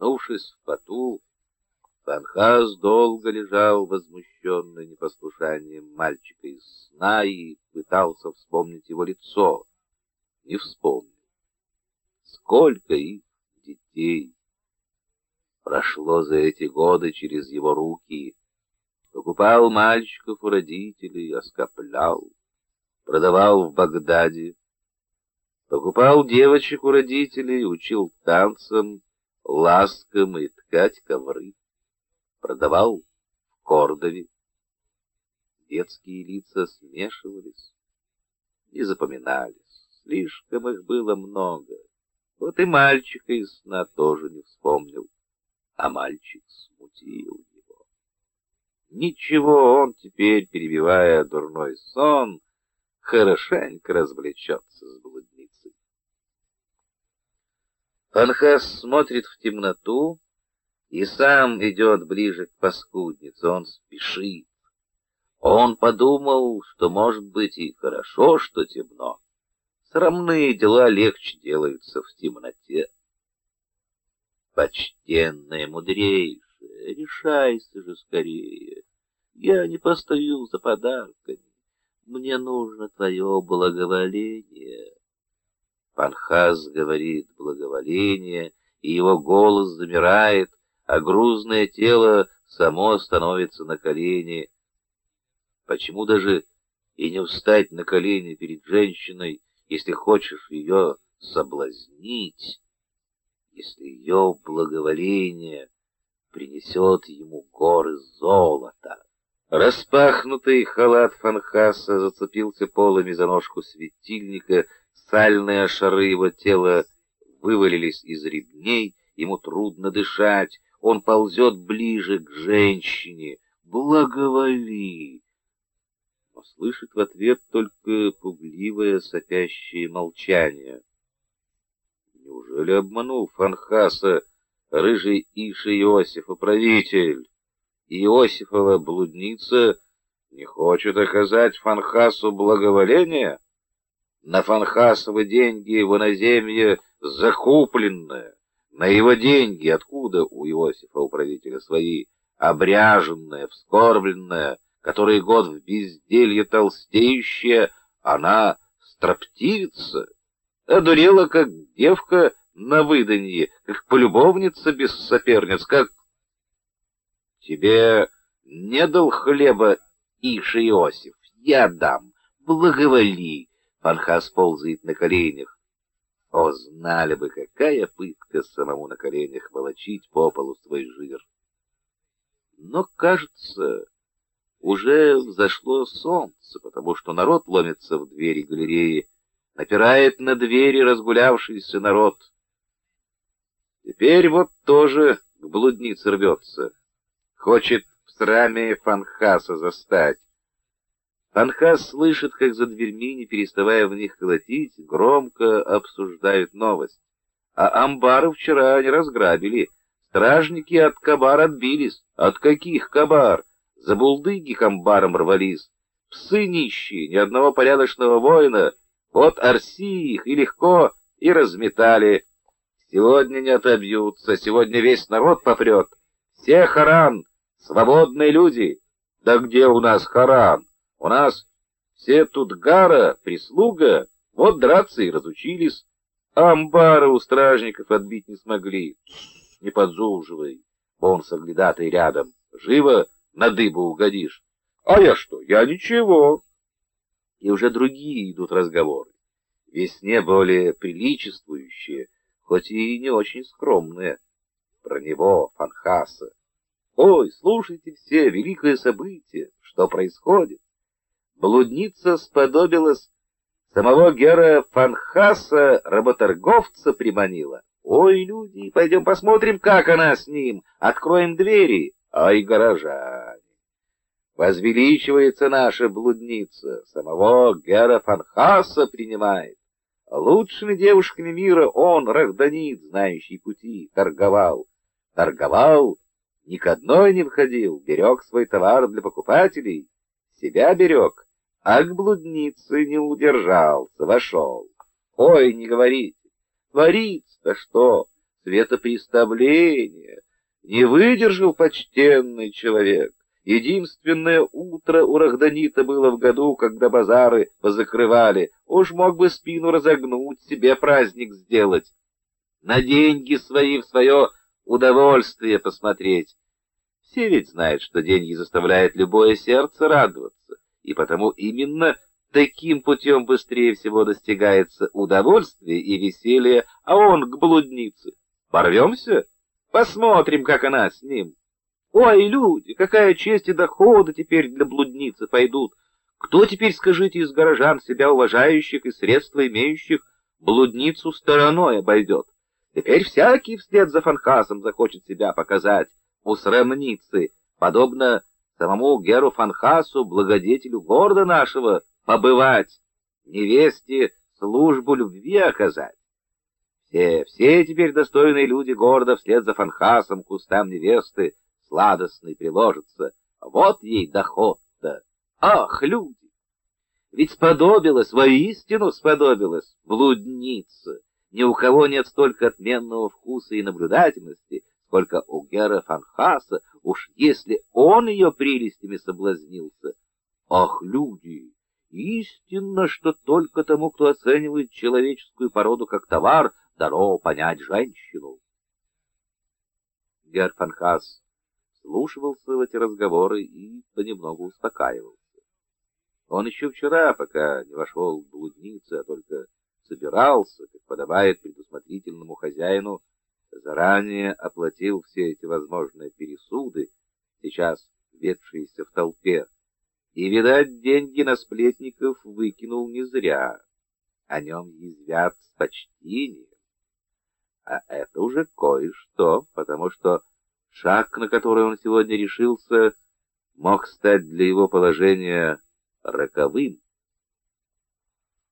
Проснувшись в поту, Фанхас долго лежал возмущенный непослушанием мальчика из сна и пытался вспомнить его лицо. Не вспомнил. Сколько их детей прошло за эти годы через его руки. Покупал мальчиков у родителей, оскоплял, продавал в Багдаде, покупал девочек у родителей, учил танцам, ласкам и ткать ковры, продавал в Кордове. Детские лица смешивались и запоминались, слишком их было много. Вот и мальчика из сна тоже не вспомнил, а мальчик смутил его. Ничего, он теперь, перебивая дурной сон, хорошенько развлечется с блудницей. Фанхас смотрит в темноту и сам идет ближе к паскуднице. Он спешит. Он подумал, что, может быть, и хорошо, что темно. Срамные дела легче делаются в темноте. Почтенная, мудрейшая, решайся же скорее. Я не постою за подарками. Мне нужно твое благоволение. Панхас говорит благоволение, и его голос замирает, а грузное тело само становится на колени. Почему даже и не встать на колени перед женщиной, если хочешь ее соблазнить, если ее благоволение принесет ему горы золота? Распахнутый халат Фанхаса зацепился полами за ножку светильника, сальные шары его тела вывалились из ремней, ему трудно дышать, он ползет ближе к женщине. «Благоволи!» Но слышит в ответ только пугливое сопящее молчание. Неужели обманул Фанхаса рыжий Иша Иосиф, управитель? Иосифова блудница не хочет оказать Фанхасу благоволение? На Фанхасовы деньги в иноземье закупленное, на его деньги, откуда у Иосифа, управителя, свои обряженная, вскорбленная, который год в безделье толстеющая, она строптивится, одурела, как девка на выданье, как полюбовница без соперниц, как Тебе не дал хлеба Иша Иосиф, я дам, благоволи. Фанхас ползает на коленях. О, знали бы, какая пытка самому на коленях волочить по полу свой жир. Но, кажется, уже взошло солнце, потому что народ ломится в двери галереи, напирает на двери разгулявшийся народ. Теперь вот тоже к блуднице рвется. Хочет в сраме Фанхаса застать. Фанхас слышит, как за дверьми, не переставая в них колотить, громко обсуждают новость. А амбары вчера не разграбили. Стражники от кабар отбились. От каких кабар? За булдыги к амбарам рвались. Псы нищие, ни одного порядочного воина. Вот Арси их и легко и разметали. Сегодня не отобьются, сегодня весь народ попрет. Все харан, Свободные люди! Да где у нас Харан? У нас все тут гара, прислуга, вот драться и разучились. амбары у стражников отбить не смогли. Не подзуживай, он соглядатый рядом. Живо на дыбу угодишь. А я что? Я ничего. И уже другие идут разговоры. Весне более приличествующие, хоть и не очень скромные. Про него, Фанхаса. Ой, слушайте все, великое событие, что происходит. Блудница сподобилась самого Гера Фанхаса, работорговца, приманила. Ой, люди, пойдем посмотрим, как она с ним. Откроем двери. Ай, горожане. Возвеличивается наша блудница, самого Гера Фанхаса принимает. Лучшими девушками мира он, Рахданит, знающий пути, торговал. Торговал ни к одной не входил, берег свой товар для покупателей, себя берег, а к блуднице не удержался, вошел. Ой, не говорите, творится-то что, светопреставления. Не выдержал почтенный человек. Единственное утро у Рахданита было в году, когда базары позакрывали. Уж мог бы спину разогнуть, себе праздник сделать. На деньги свои в свое удовольствие посмотреть. Все ведь знают, что деньги заставляют любое сердце радоваться, и потому именно таким путем быстрее всего достигается удовольствие и веселье, а он к блуднице. Порвемся? Посмотрим, как она с ним. Ой, люди, какая честь и доходы теперь для блудницы пойдут. Кто теперь, скажите, из горожан себя уважающих и средства имеющих блудницу стороной обойдет? Теперь всякий вслед за Фанхасом захочет себя показать у срамницы, подобно самому Геру Фанхасу, благодетелю города нашего, побывать, невесте службу любви оказать. Все, все теперь достойные люди города вслед за Фанхасом к устам невесты сладостный приложится. Вот ей доход-то. Ах, люди! Ведь сподобилась, воистину сподобилась блудница. Ни у кого нет столько отменного вкуса и наблюдательности, сколько у Гера Фанхаса, уж если он ее прелестями соблазнился. Ах, люди! Истинно, что только тому, кто оценивает человеческую породу как товар, дано понять женщину. Гер Фанхас слушался в эти разговоры и понемногу успокаивался. Он еще вчера, пока не вошел в блудницу, а только собирался, как подобает предусмотрительному хозяину, заранее оплатил все эти возможные пересуды, сейчас ведшиеся в толпе, и, видать, деньги на сплетников выкинул не зря. О нем язвят с почтением. А это уже кое-что, потому что шаг, на который он сегодня решился, мог стать для его положения роковым.